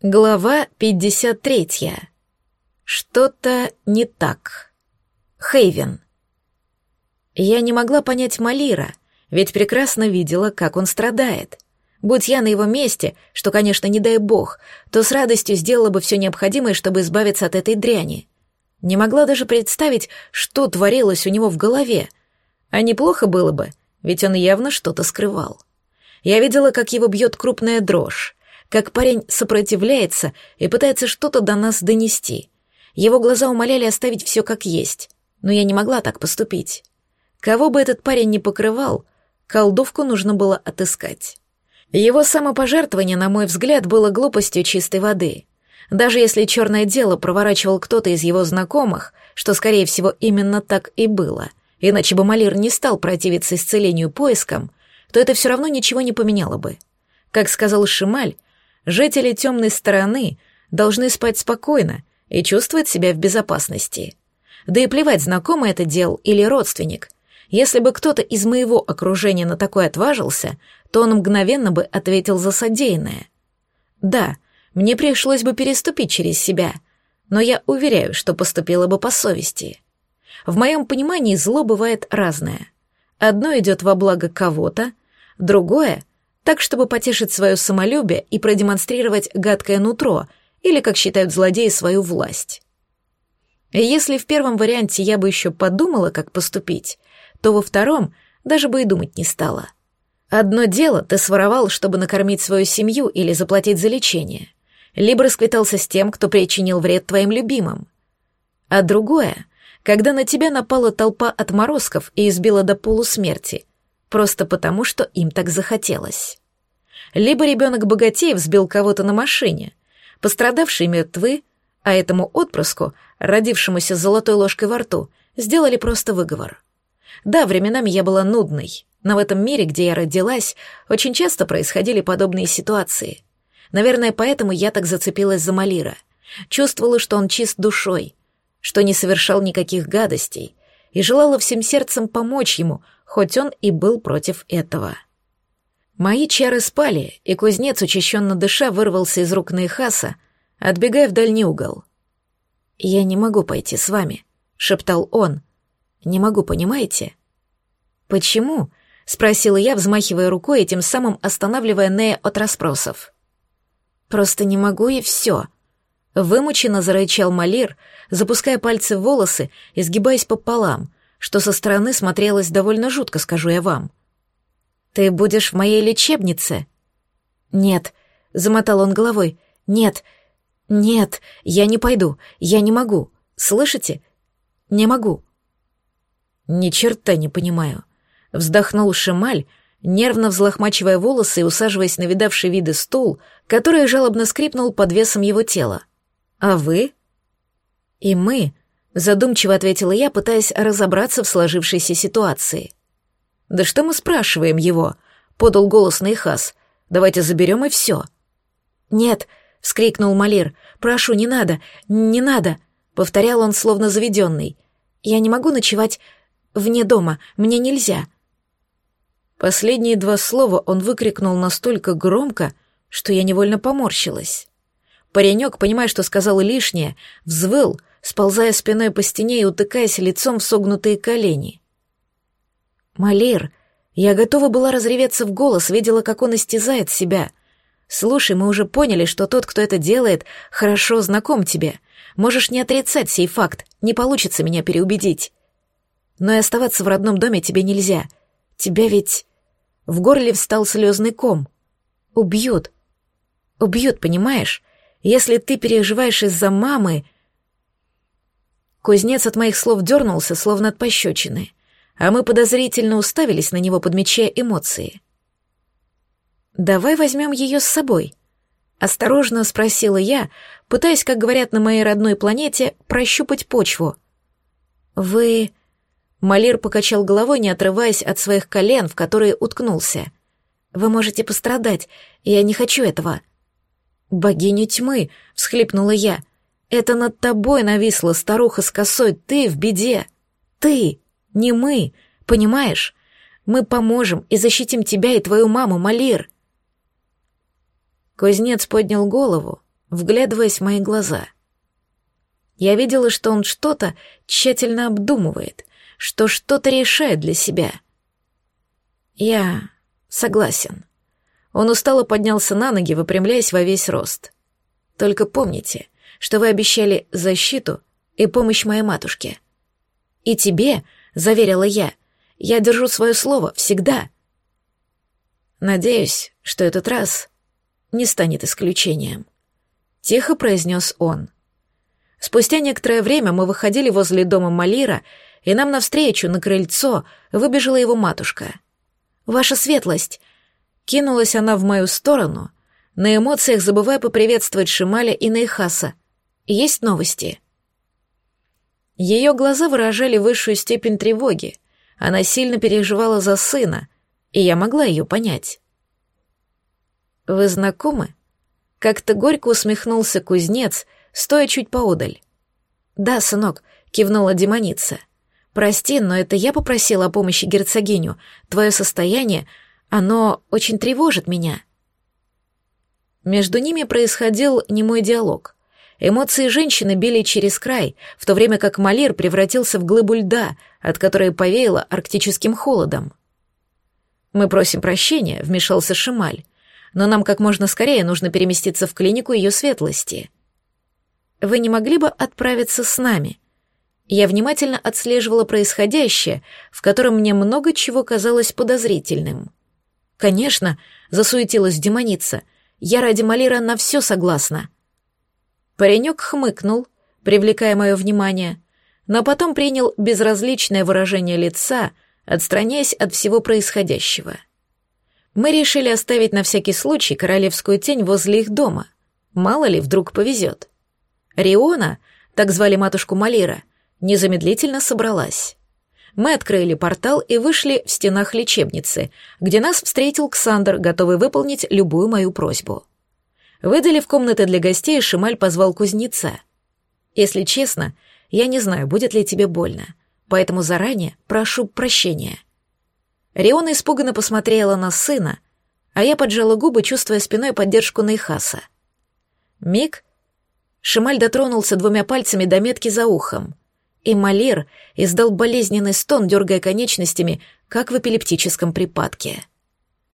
Глава 53. Что-то не так. Хейвен. Я не могла понять Малира, ведь прекрасно видела, как он страдает. Будь я на его месте, что, конечно, не дай бог, то с радостью сделала бы все необходимое, чтобы избавиться от этой дряни. Не могла даже представить, что творилось у него в голове. А неплохо было бы, ведь он явно что-то скрывал. Я видела, как его бьет крупная дрожь, как парень сопротивляется и пытается что-то до нас донести. Его глаза умоляли оставить все как есть, но я не могла так поступить. Кого бы этот парень ни покрывал, колдовку нужно было отыскать. Его самопожертвование, на мой взгляд, было глупостью чистой воды. Даже если черное дело проворачивал кто-то из его знакомых, что, скорее всего, именно так и было, иначе бы Малир не стал противиться исцелению поиском, то это все равно ничего не поменяло бы. Как сказал Шималь, Жители темной стороны должны спать спокойно и чувствовать себя в безопасности. Да и плевать, знакомый это дел или родственник. Если бы кто-то из моего окружения на такое отважился, то он мгновенно бы ответил за содеянное. Да, мне пришлось бы переступить через себя, но я уверяю, что поступила бы по совести. В моем понимании зло бывает разное. Одно идет во благо кого-то, другое так, чтобы потешить свое самолюбие и продемонстрировать гадкое нутро, или, как считают злодеи, свою власть. Если в первом варианте я бы еще подумала, как поступить, то во втором даже бы и думать не стала. Одно дело ты своровал, чтобы накормить свою семью или заплатить за лечение, либо расквитался с тем, кто причинил вред твоим любимым. А другое, когда на тебя напала толпа отморозков и избила до полусмерти, просто потому, что им так захотелось. Либо ребенок богатеев сбил кого-то на машине, пострадавшие мертвы, а этому отпрыску, родившемуся с золотой ложкой во рту, сделали просто выговор. Да, временами я была нудной, но в этом мире, где я родилась, очень часто происходили подобные ситуации. Наверное, поэтому я так зацепилась за Малира. Чувствовала, что он чист душой, что не совершал никаких гадостей, и желала всем сердцем помочь ему, хоть он и был против этого. Мои чары спали, и кузнец, учащенно дыша, вырвался из рук Нейхаса, отбегая в дальний угол. «Я не могу пойти с вами», — шептал он. «Не могу, понимаете?» «Почему?» — спросила я, взмахивая рукой и тем самым останавливая Нея от расспросов. «Просто не могу, и все», — вымученно зарычал Малир, запуская пальцы в волосы и сгибаясь пополам, что со стороны смотрелось довольно жутко, скажу я вам. «Ты будешь в моей лечебнице?» «Нет», — замотал он головой, — «нет, нет, я не пойду, я не могу, слышите? Не могу». «Ни черта не понимаю», — вздохнул Шемаль, нервно взлохмачивая волосы и усаживаясь на видавший виды стул, который жалобно скрипнул под весом его тела. «А вы?» «И мы», — задумчиво ответила я, пытаясь разобраться в сложившейся ситуации. «Да что мы спрашиваем его?» — подал голос Нейхас. «Давайте заберем и все». «Нет», — вскрикнул Малир. «Прошу, не надо, не надо», — повторял он, словно заведенный. «Я не могу ночевать вне дома, мне нельзя». Последние два слова он выкрикнул настолько громко, что я невольно поморщилась. Паренек, понимая, что сказал лишнее, взвыл, сползая спиной по стене и утыкаясь лицом в согнутые колени. «Малир!» Я готова была разреветься в голос, видела, как он истязает себя. «Слушай, мы уже поняли, что тот, кто это делает, хорошо знаком тебе. Можешь не отрицать сей факт, не получится меня переубедить. Но и оставаться в родном доме тебе нельзя. Тебя ведь...» В горле встал слезный ком. «Убьют. Убьют, понимаешь? Если ты переживаешь из-за мамы...» Кузнец от моих слов дернулся, словно от пощечины а мы подозрительно уставились на него, подмечая эмоции. «Давай возьмем ее с собой», — осторожно спросила я, пытаясь, как говорят на моей родной планете, прощупать почву. «Вы...» Малир покачал головой, не отрываясь от своих колен, в которые уткнулся. «Вы можете пострадать, я не хочу этого». «Богиню тьмы!» — всхлипнула я. «Это над тобой нависла старуха с косой, ты в беде! Ты!» Не мы, понимаешь? Мы поможем и защитим тебя и твою маму, Малир. Кузнец поднял голову, вглядываясь в мои глаза. Я видела, что он что-то тщательно обдумывает, что что-то решает для себя. Я согласен. Он устало поднялся на ноги, выпрямляясь во весь рост. Только помните, что вы обещали защиту и помощь моей матушке. И тебе, заверила я, я держу свое слово всегда. Надеюсь, что этот раз не станет исключением. Тихо произнес он. Спустя некоторое время мы выходили возле дома Малира, и нам навстречу на крыльцо выбежала его матушка. «Ваша светлость!» Кинулась она в мою сторону, на эмоциях забывая поприветствовать Шималя и Нейхаса. «Есть новости?» Ее глаза выражали высшую степень тревоги. Она сильно переживала за сына, и я могла ее понять. «Вы знакомы?» Как-то горько усмехнулся кузнец, стоя чуть поодаль. «Да, сынок», — кивнула демоница. «Прости, но это я попросила о помощи герцогиню. Твое состояние, оно очень тревожит меня». Между ними происходил немой диалог. Эмоции женщины били через край, в то время как Малир превратился в глыбу льда, от которой повеяло арктическим холодом. «Мы просим прощения», — вмешался Шималь но нам как можно скорее нужно переместиться в клинику ее светлости. Вы не могли бы отправиться с нами? Я внимательно отслеживала происходящее, в котором мне много чего казалось подозрительным. Конечно, засуетилась демоница. Я ради Малира на все согласна. Паренек хмыкнул, привлекая мое внимание, но потом принял безразличное выражение лица, отстраняясь от всего происходящего. — мы решили оставить на всякий случай королевскую тень возле их дома. Мало ли, вдруг повезет. Риона, так звали матушку Малира, незамедлительно собралась. Мы открыли портал и вышли в стенах лечебницы, где нас встретил Ксандр, готовый выполнить любую мою просьбу. Выдали в комнаты для гостей, Шималь позвал кузнеца. Если честно, я не знаю, будет ли тебе больно, поэтому заранее прошу прощения. Риона испуганно посмотрела на сына, а я поджала губы, чувствуя спиной поддержку Нейхаса. Миг Шималь дотронулся двумя пальцами до метки за ухом, и Малир издал болезненный стон, дергая конечностями, как в эпилептическом припадке.